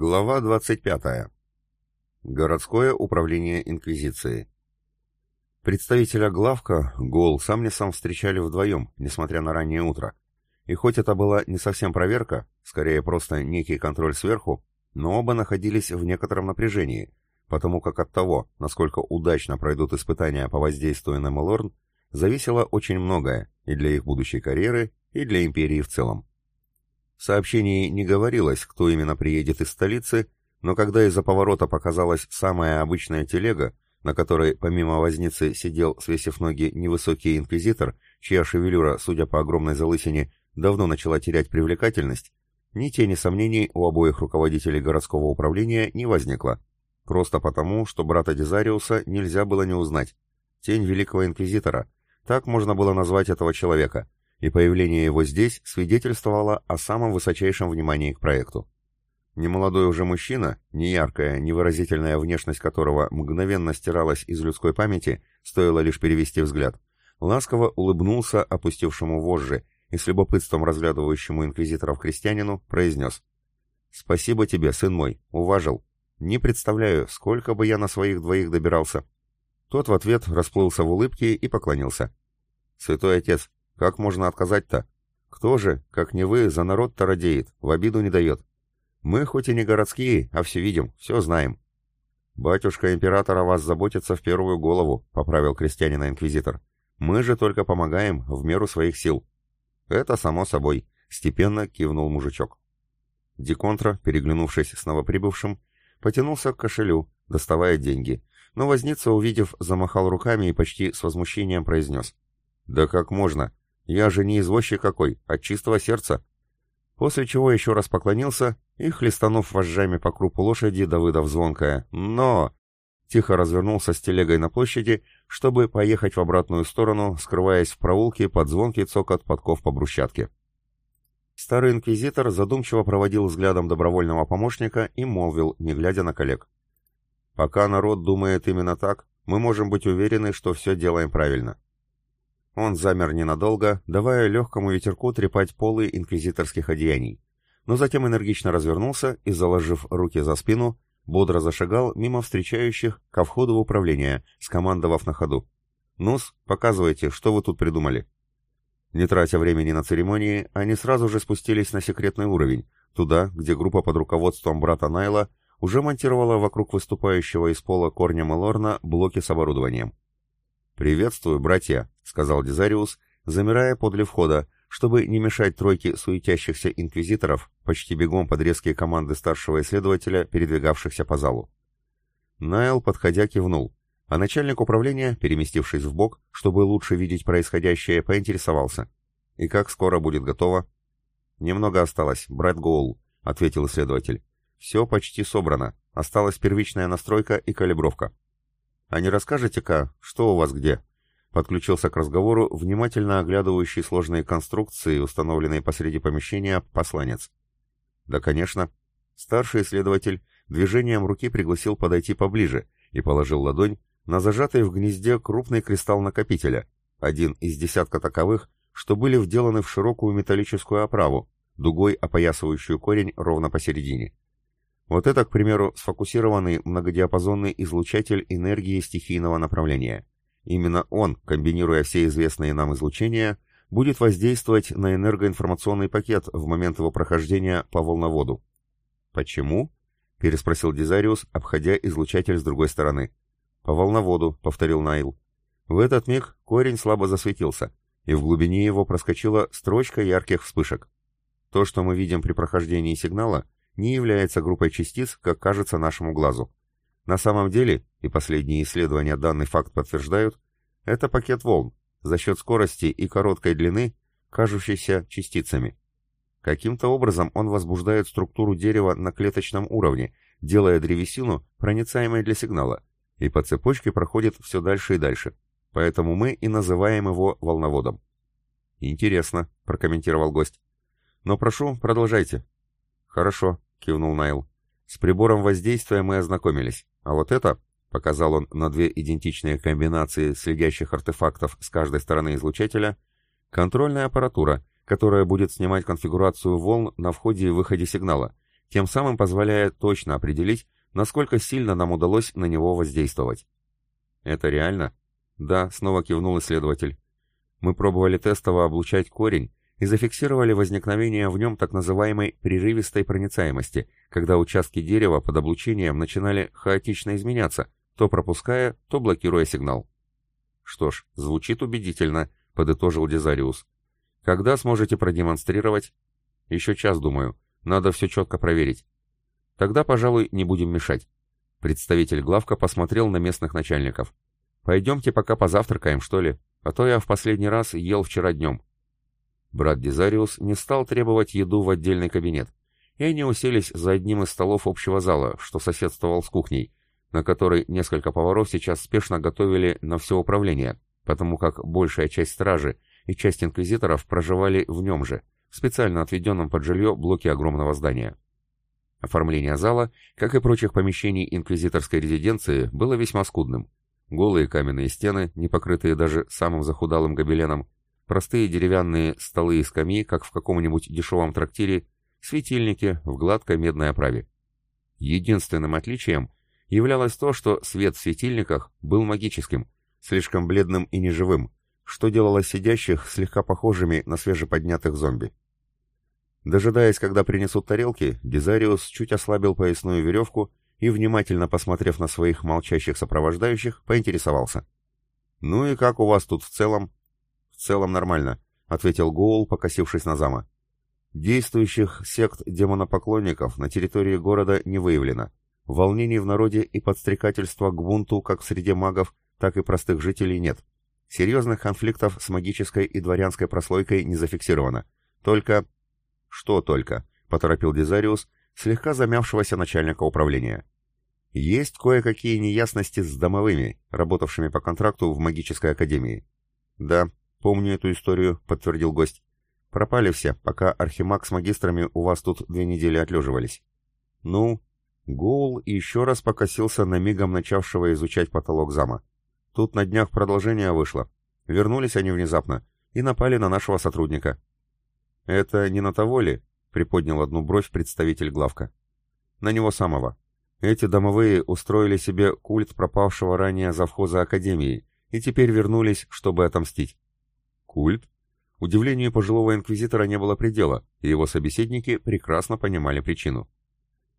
Глава 25. Городское управление Инквизиции. Представителя главка Гол с Амнисом встречали вдвоем, несмотря на раннее утро. И хоть это была не совсем проверка, скорее просто некий контроль сверху, но оба находились в некотором напряжении, потому как от того, насколько удачно пройдут испытания по воздействию на Мелорн, зависело очень многое и для их будущей карьеры, и для Империи в целом. В сообщении не говорилось, кто именно приедет из столицы, но когда из-за поворота показалась самая обычная телега, на которой помимо возницы сидел, свесив ноги, невысокий инквизитор, чья шевелюра, судя по огромной залысине, давно начала терять привлекательность, ни тени сомнений у обоих руководителей городского управления не возникло. Просто потому, что брата Дезариуса нельзя было не узнать. Тень великого инквизитора. Так можно было назвать этого человека и появление его здесь свидетельствовало о самом высочайшем внимании к проекту. Немолодой уже мужчина, неяркая, невыразительная внешность которого мгновенно стиралась из людской памяти, стоило лишь перевести взгляд, ласково улыбнулся опустившему вожжи и с любопытством разглядывающему инквизиторов крестьянину произнес «Спасибо тебе, сын мой, уважил. Не представляю, сколько бы я на своих двоих добирался». Тот в ответ расплылся в улыбке и поклонился. «Святой отец, как можно отказать-то? Кто же, как не вы, за народ-то радеет, в обиду не дает? Мы хоть и не городские, а все видим, все знаем. Батюшка императора вас заботится в первую голову, поправил крестьянина инквизитор. Мы же только помогаем в меру своих сил. Это само собой, степенно кивнул мужичок. Деконтра, переглянувшись с новоприбывшим, потянулся к кошелю, доставая деньги, но возница, увидев, замахал руками и почти с возмущением произнес. «Да как можно? Я же не извозчик какой, от чистого сердца. После чего еще раз поклонился и, хлестанув вожжами по крупу лошади, Давыдов звонкая «Но!» тихо развернулся с телегой на площади, чтобы поехать в обратную сторону, скрываясь в проулке под звонкий цокот подков по брусчатке. Старый инквизитор задумчиво проводил взглядом добровольного помощника и молвил, не глядя на коллег. «Пока народ думает именно так, мы можем быть уверены, что все делаем правильно. Он замер ненадолго, давая легкому ветерку трепать полы инквизиторских одеяний, но затем энергично развернулся и, заложив руки за спину, бодро зашагал мимо встречающих ко входу в управление, скомандовав на ходу. «Ну-с, показывайте, что вы тут придумали». Не тратя времени на церемонии, они сразу же спустились на секретный уровень, туда, где группа под руководством брата Найла уже монтировала вокруг выступающего из пола корня Мелорна блоки с оборудованием. «Приветствую, братья», — сказал Дезариус, замирая подле входа, чтобы не мешать тройке суетящихся инквизиторов, почти бегом под резкие команды старшего исследователя, передвигавшихся по залу. Найл, подходя, кивнул, а начальник управления, переместившись в бок, чтобы лучше видеть происходящее, поинтересовался. «И как скоро будет готово?» «Немного осталось, брат Гоул», — ответил исследователь. «Все почти собрано. Осталась первичная настройка и калибровка. «А не расскажете-ка, что у вас где?» Подключился к разговору внимательно оглядывающий сложные конструкции, установленные посреди помещения, посланец. «Да, конечно». Старший исследователь движением руки пригласил подойти поближе и положил ладонь на зажатый в гнезде крупный кристалл накопителя, один из десятка таковых, что были вделаны в широкую металлическую оправу, дугой опоясывающую корень ровно посередине. Вот это, к примеру, сфокусированный многодиапазонный излучатель энергии стихийного направления. Именно он, комбинируя все известные нам излучения, будет воздействовать на энергоинформационный пакет в момент его прохождения по волноводу. «Почему?» — переспросил Дизариус, обходя излучатель с другой стороны. «По волноводу», — повторил Найл. В этот миг корень слабо засветился, и в глубине его проскочила строчка ярких вспышек. То, что мы видим при прохождении сигнала, не является группой частиц, как кажется нашему глазу. На самом деле, и последние исследования данный факт подтверждают, это пакет волн, за счет скорости и короткой длины, кажущейся частицами. Каким-то образом он возбуждает структуру дерева на клеточном уровне, делая древесину проницаемой для сигнала, и по цепочке проходит все дальше и дальше. Поэтому мы и называем его волноводом. «Интересно», — прокомментировал гость. «Но прошу, продолжайте». «Хорошо», — кивнул Найл. «С прибором воздействия мы ознакомились, а вот это...» — показал он на две идентичные комбинации следящих артефактов с каждой стороны излучателя — контрольная аппаратура, которая будет снимать конфигурацию волн на входе и выходе сигнала, тем самым позволяя точно определить, насколько сильно нам удалось на него воздействовать. «Это реально?» «Да», — снова кивнул исследователь. «Мы пробовали тестово облучать корень и зафиксировали возникновение в нем так называемой прерывистой проницаемости, когда участки дерева под облучением начинали хаотично изменяться, то пропуская, то блокируя сигнал». «Что ж, звучит убедительно», — подытожил Дезариус. «Когда сможете продемонстрировать?» «Еще час, думаю. Надо все четко проверить. Тогда, пожалуй, не будем мешать. Представитель главка посмотрел на местных начальников. «Пойдемте пока позавтракаем, что ли, а то я в последний раз ел вчера днем». Брат Дезариус не стал требовать еду в отдельный кабинет, и они уселись за одним из столов общего зала, что соседствовал с кухней, на которой несколько поваров сейчас спешно готовили на все управление, потому как большая часть стражи и часть инквизиторов проживали в нем же, в специально отведенном под жилье блоке огромного здания. Оформление зала, как и прочих помещений инквизиторской резиденции, было весьма скудным. Голые каменные стены, не покрытые даже самым захудалым гобеленом, простые деревянные столы и скамьи, как в каком-нибудь дешевом трактире, светильники в гладкой медной оправе. Единственным отличием являлось то, что свет в светильниках был магическим, слишком бледным и неживым, что делало сидящих слегка похожими на свежеподнятых зомби. Дожидаясь, когда принесут тарелки, Дезариус чуть ослабил поясную веревку и, внимательно посмотрев на своих молчащих сопровождающих, поинтересовался. «Ну и как у вас тут в целом?» «В целом нормально», — ответил Гоул, покосившись на зама. «Действующих сект демонопоклонников на территории города не выявлено. Волнений в народе и подстрекательства к бунту как в среде магов, так и простых жителей нет. Серьезных конфликтов с магической и дворянской прослойкой не зафиксировано. Только «Что только?» — поторопил Дезариус, слегка замявшегося начальника управления. «Есть кое-какие неясности с домовыми, работавшими по контракту в магической академии». «Да, помню эту историю», — подтвердил гость. «Пропали все, пока архимаг с магистрами у вас тут две недели отлеживались». «Ну?» Гоул еще раз покосился на мигом начавшего изучать потолок зама. «Тут на днях продолжение вышло. Вернулись они внезапно и напали на нашего сотрудника. «Это не на того ли?» — приподнял одну бровь представитель главка. «На него самого. Эти домовые устроили себе культ пропавшего ранее завхоза Академии и теперь вернулись, чтобы отомстить». «Культ?» Удивлению пожилого инквизитора не было предела, и его собеседники прекрасно понимали причину.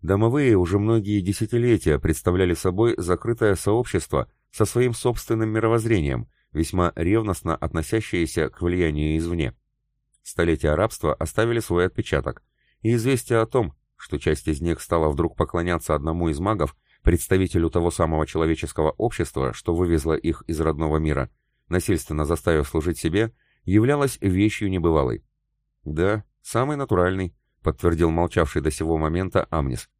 Домовые уже многие десятилетия представляли собой закрытое сообщество со своим собственным мировоззрением, весьма ревностно относящееся к влиянию извне. Столетия рабства оставили свой отпечаток, и известие о том, что часть из них стала вдруг поклоняться одному из магов, представителю того самого человеческого общества, что вывезло их из родного мира, насильственно заставив служить себе, являлось вещью небывалой. «Да, самый натуральный», — подтвердил молчавший до сего момента Амнис.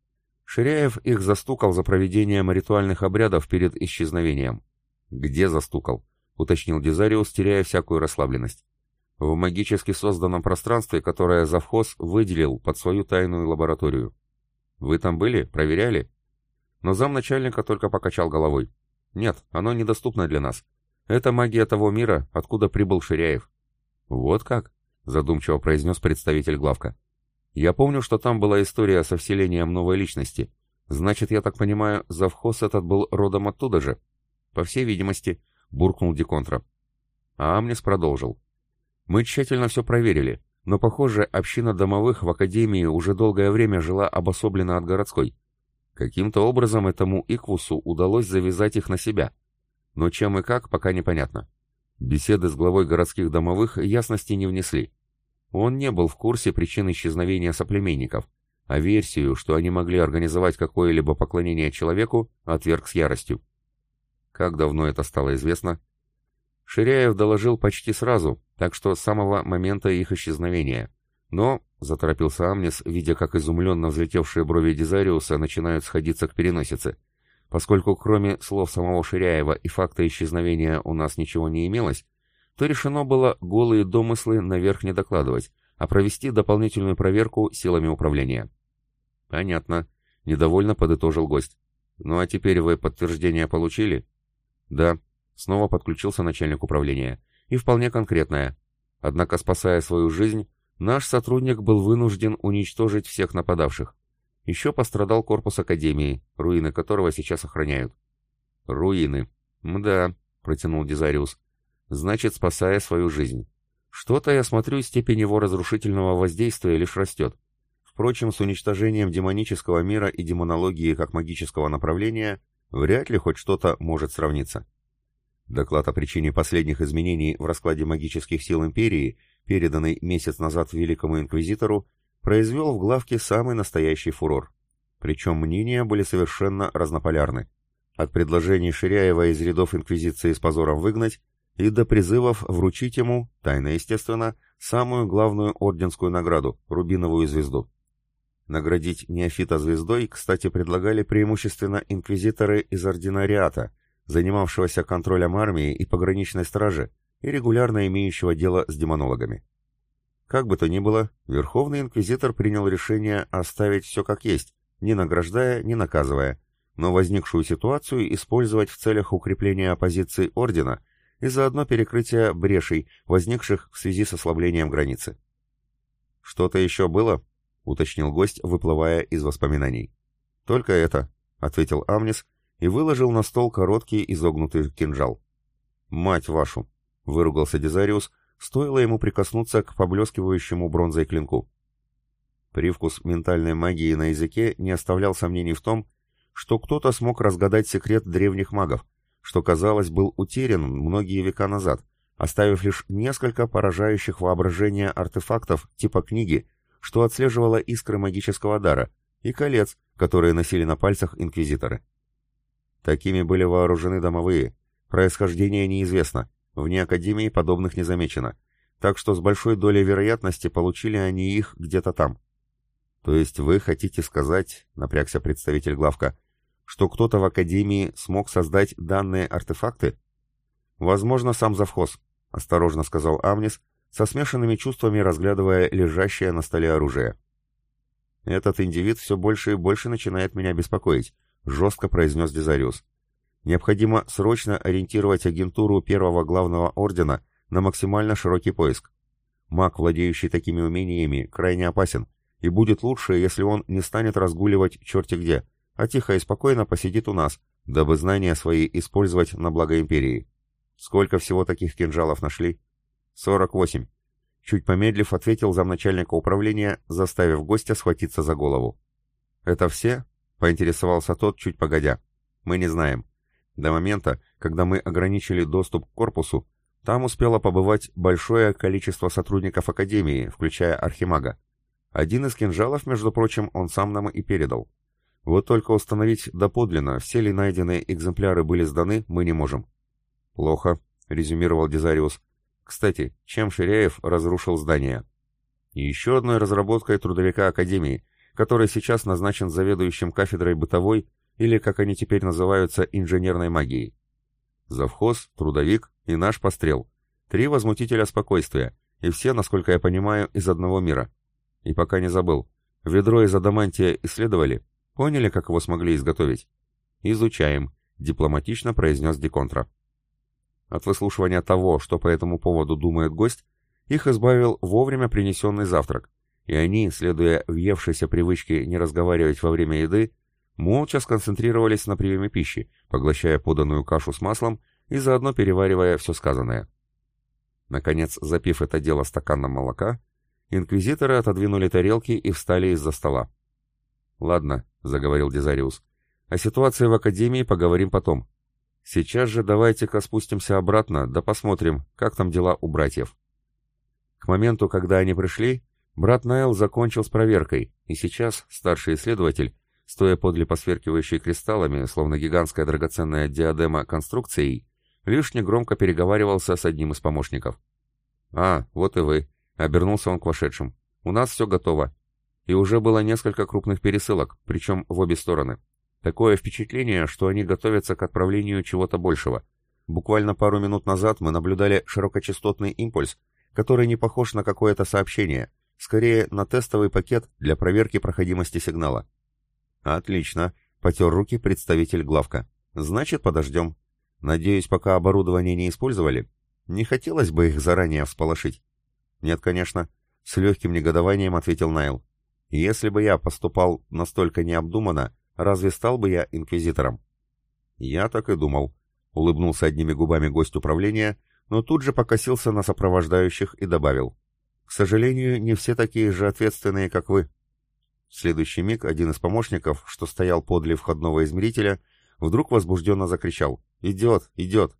Ширяев их застукал за проведением ритуальных обрядов перед исчезновением. «Где застукал?» — уточнил Дезариус, теряя всякую расслабленность в магически созданном пространстве, которое завхоз выделил под свою тайную лабораторию. Вы там были? Проверяли? Но замначальника только покачал головой. Нет, оно недоступно для нас. Это магия того мира, откуда прибыл Ширяев. Вот как? Задумчиво произнес представитель главка. Я помню, что там была история со вселением новой личности. Значит, я так понимаю, завхоз этот был родом оттуда же? По всей видимости, буркнул Деконтра. А Амнис продолжил. Мы тщательно все проверили, но, похоже, община домовых в Академии уже долгое время жила обособленно от городской. Каким-то образом этому Иквусу удалось завязать их на себя. Но чем и как, пока непонятно. Беседы с главой городских домовых ясности не внесли. Он не был в курсе причин исчезновения соплеменников, а версию, что они могли организовать какое-либо поклонение человеку, отверг с яростью. Как давно это стало известно? Ширяев доложил почти сразу, так что с самого момента их исчезновения. Но, — заторопился Амнис, видя, как изумленно взлетевшие брови Дизариуса начинают сходиться к переносице, поскольку кроме слов самого Ширяева и факта исчезновения у нас ничего не имелось, то решено было голые домыслы наверх не докладывать, а провести дополнительную проверку силами управления. «Понятно», — недовольно подытожил гость. «Ну а теперь вы подтверждение получили?» «Да», — снова подключился начальник управления и вполне конкретная. Однако, спасая свою жизнь, наш сотрудник был вынужден уничтожить всех нападавших. Еще пострадал корпус Академии, руины которого сейчас охраняют. Руины. Мда, протянул Дизариус. Значит, спасая свою жизнь. Что-то, я смотрю, степень его разрушительного воздействия лишь растет. Впрочем, с уничтожением демонического мира и демонологии как магического направления вряд ли хоть что-то может сравниться. Доклад о причине последних изменений в раскладе магических сил Империи, переданный месяц назад Великому Инквизитору, произвел в главке самый настоящий фурор. Причем мнения были совершенно разнополярны. От предложений Ширяева из рядов Инквизиции с позором выгнать и до призывов вручить ему, тайно естественно, самую главную орденскую награду – Рубиновую звезду. Наградить неофита звездой, кстати, предлагали преимущественно инквизиторы из ординариата, занимавшегося контролем армии и пограничной стражи и регулярно имеющего дело с демонологами. Как бы то ни было, Верховный Инквизитор принял решение оставить все как есть, не награждая, не наказывая, но возникшую ситуацию использовать в целях укрепления оппозиции Ордена и заодно перекрытия брешей, возникших в связи с ослаблением границы. «Что-то еще было?» — уточнил гость, выплывая из воспоминаний. «Только это», — ответил Амнис и выложил на стол короткий изогнутый кинжал. «Мать вашу!» — выругался Дезариус, стоило ему прикоснуться к поблескивающему бронзой клинку. Привкус ментальной магии на языке не оставлял сомнений в том, что кто-то смог разгадать секрет древних магов, что, казалось, был утерян многие века назад, оставив лишь несколько поражающих воображение артефактов типа книги, что отслеживало искры магического дара, и колец, которые носили на пальцах инквизиторы. Такими были вооружены домовые. Происхождение неизвестно, вне Академии подобных не замечено, так что с большой долей вероятности получили они их где-то там. То есть вы хотите сказать, напрягся представитель главка, что кто-то в Академии смог создать данные артефакты? Возможно, сам завхоз, осторожно сказал Амнис, со смешанными чувствами разглядывая лежащее на столе оружие. «Этот индивид все больше и больше начинает меня беспокоить», — жестко произнес Дезариус. «Необходимо срочно ориентировать агентуру первого главного ордена на максимально широкий поиск. Маг, владеющий такими умениями, крайне опасен, и будет лучше, если он не станет разгуливать черти где, а тихо и спокойно посидит у нас, дабы знания свои использовать на благо империи. Сколько всего таких кинжалов нашли?» «Сорок восемь». Чуть помедлив, ответил замначальника управления, заставив гостя схватиться за голову. «Это все?» — поинтересовался тот, чуть погодя. «Мы не знаем. До момента, когда мы ограничили доступ к корпусу, там успело побывать большое количество сотрудников Академии, включая Архимага. Один из кинжалов, между прочим, он сам нам и передал. Вот только установить доподлинно, все ли найденные экземпляры были сданы, мы не можем». «Плохо», — резюмировал Дезариус. Кстати, чем Ширяев разрушил здание? Еще одной разработкой трудовика Академии, который сейчас назначен заведующим кафедрой бытовой или, как они теперь называются, инженерной магией. Завхоз, трудовик и наш пострел. Три возмутителя спокойствия, и все, насколько я понимаю, из одного мира. И пока не забыл, ведро из адамантия исследовали? Поняли, как его смогли изготовить? Изучаем, дипломатично произнес Деконтра. От выслушивания того, что по этому поводу думает гость, их избавил вовремя принесенный завтрак, и они, следуя въевшейся привычке не разговаривать во время еды, молча сконцентрировались на приеме пищи, поглощая поданную кашу с маслом и заодно переваривая все сказанное. Наконец, запив это дело стаканом молока, инквизиторы отодвинули тарелки и встали из-за стола. «Ладно», — заговорил Дезариус, — «о ситуации в Академии поговорим потом. Сейчас же давайте-ка спустимся обратно, да посмотрим, как там дела у братьев. К моменту, когда они пришли, брат Найл закончил с проверкой, и сейчас старший исследователь, стоя подле посверкивающей кристаллами, словно гигантская драгоценная диадема конструкцией, лишь негромко переговаривался с одним из помощников. «А, вот и вы», — обернулся он к вошедшим. «У нас все готово». И уже было несколько крупных пересылок, причем в обе стороны. Такое впечатление, что они готовятся к отправлению чего-то большего. Буквально пару минут назад мы наблюдали широкочастотный импульс, который не похож на какое-то сообщение, скорее на тестовый пакет для проверки проходимости сигнала. Отлично, потер руки представитель главка. Значит, подождем. Надеюсь, пока оборудование не использовали. Не хотелось бы их заранее всполошить. Нет, конечно, с легким негодованием ответил Найл. Если бы я поступал настолько необдуманно, разве стал бы я инквизитором? Я так и думал, улыбнулся одними губами гость управления, но тут же покосился на сопровождающих и добавил. К сожалению, не все такие же ответственные, как вы. В следующий миг один из помощников, что стоял подле входного измерителя, вдруг возбужденно закричал «Идет! Идет!».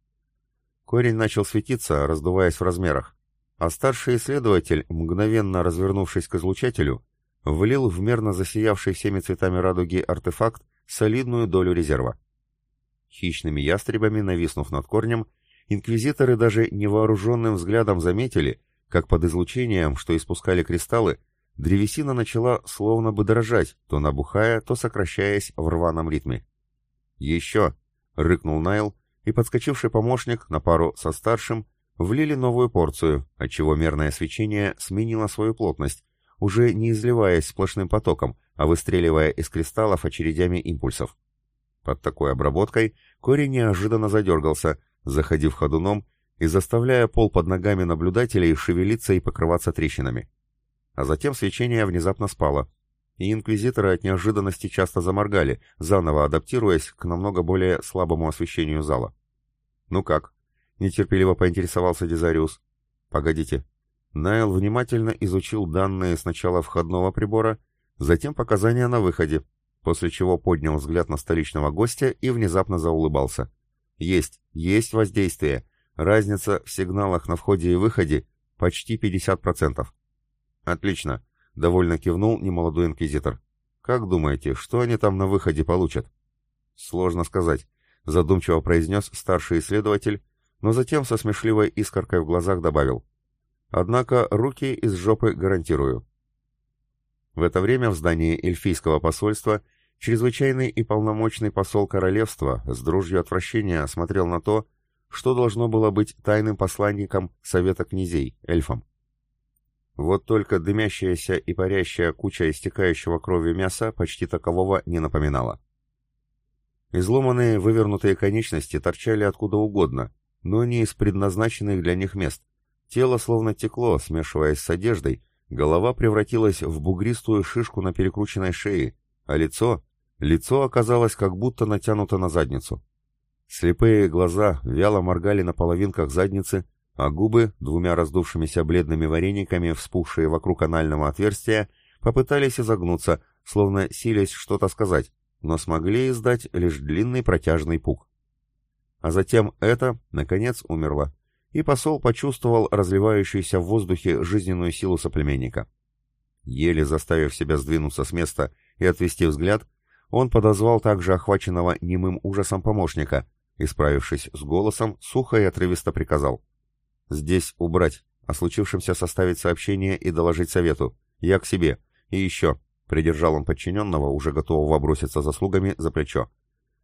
Корень начал светиться, раздуваясь в размерах, а старший исследователь, мгновенно развернувшись к излучателю, влил в мерно засиявший всеми цветами радуги артефакт солидную долю резерва. Хищными ястребами, нависнув над корнем, инквизиторы даже невооруженным взглядом заметили, как под излучением, что испускали кристаллы, древесина начала словно бы дрожать, то набухая, то сокращаясь в рваном ритме. «Еще!» — рыкнул Найл, и подскочивший помощник на пару со старшим влили новую порцию, отчего мерное свечение сменило свою плотность, уже не изливаясь сплошным потоком, а выстреливая из кристаллов очередями импульсов. Под такой обработкой корень неожиданно задергался, заходив ходуном и заставляя пол под ногами наблюдателей шевелиться и покрываться трещинами. А затем свечение внезапно спало, и инквизиторы от неожиданности часто заморгали, заново адаптируясь к намного более слабому освещению зала. «Ну как?» — нетерпеливо поинтересовался Дезариус. «Погодите, Найл внимательно изучил данные сначала входного прибора, затем показания на выходе, после чего поднял взгляд на столичного гостя и внезапно заулыбался. «Есть, есть воздействие. Разница в сигналах на входе и выходе почти 50%. «Отлично», — довольно кивнул немолодой инквизитор. «Как думаете, что они там на выходе получат?» «Сложно сказать», — задумчиво произнес старший исследователь, но затем со смешливой искоркой в глазах добавил. Однако руки из жопы гарантирую. В это время в здании эльфийского посольства чрезвычайный и полномочный посол королевства с дружью отвращения смотрел на то, что должно было быть тайным посланником Совета князей, эльфом. Вот только дымящаяся и парящая куча истекающего кровью мяса почти такового не напоминала. Изломанные вывернутые конечности торчали откуда угодно, но не из предназначенных для них мест, Тело словно текло, смешиваясь с одеждой, голова превратилась в бугристую шишку на перекрученной шее, а лицо... Лицо оказалось как будто натянуто на задницу. Слепые глаза вяло моргали на половинках задницы, а губы, двумя раздувшимися бледными варениками, вспухшие вокруг анального отверстия, попытались изогнуться, словно силясь что-то сказать, но смогли издать лишь длинный протяжный пук. А затем это, наконец, умерло и посол почувствовал разливающуюся в воздухе жизненную силу соплеменника. Еле заставив себя сдвинуться с места и отвести взгляд, он подозвал также охваченного немым ужасом помощника и, справившись с голосом, сухо и отрывисто приказал. «Здесь убрать, о случившемся составить сообщение и доложить совету. Я к себе. И еще». Придержал он подчиненного, уже готового броситься заслугами, за плечо.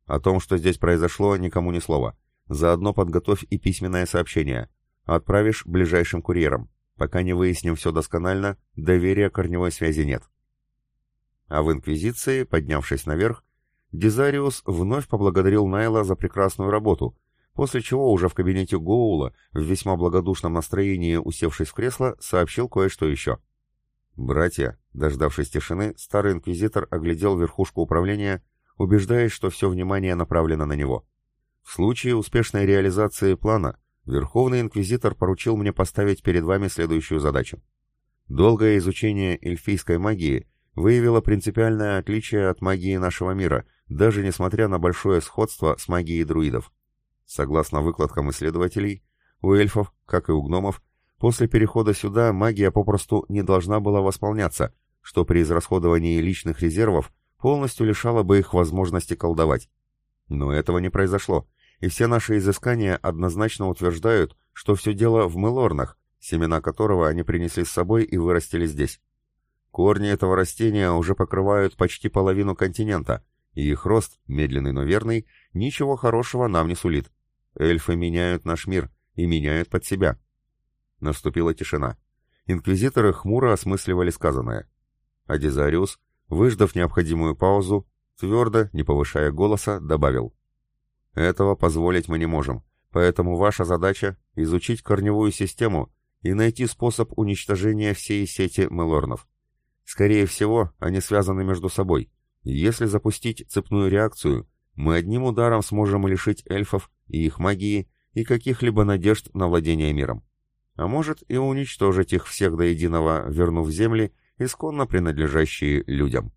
«О том, что здесь произошло, никому ни слова. Заодно подготовь и письменное сообщение. Отправишь ближайшим курьером. Пока не выясним все досконально, доверия корневой связи нет. А в Инквизиции, поднявшись наверх, Дизариус вновь поблагодарил Найла за прекрасную работу, после чего уже в кабинете Гоула, в весьма благодушном настроении усевшись в кресло, сообщил кое-что еще. «Братья», дождавшись тишины, старый инквизитор оглядел верхушку управления, убеждаясь, что все внимание направлено на него. В случае успешной реализации плана Верховный Инквизитор поручил мне поставить перед вами следующую задачу. Долгое изучение эльфийской магии выявило принципиальное отличие от магии нашего мира, даже несмотря на большое сходство с магией друидов. Согласно выкладкам исследователей, у эльфов, как и у гномов, после перехода сюда магия попросту не должна была восполняться, что при израсходовании личных резервов полностью лишало бы их возможности колдовать. Но этого не произошло, и все наши изыскания однозначно утверждают, что все дело в мелорнах, семена которого они принесли с собой и вырастили здесь. Корни этого растения уже покрывают почти половину континента, и их рост, медленный, но верный, ничего хорошего нам не сулит. Эльфы меняют наш мир и меняют под себя. Наступила тишина. Инквизиторы хмуро осмысливали сказанное. А выждав необходимую паузу, твердо, не повышая голоса, добавил. Этого позволить мы не можем, поэтому ваша задача — изучить корневую систему и найти способ уничтожения всей сети мелорнов. Скорее всего, они связаны между собой. Если запустить цепную реакцию, мы одним ударом сможем лишить эльфов и их магии и каких-либо надежд на владение миром. А может и уничтожить их всех до единого, вернув земли, исконно принадлежащие людям.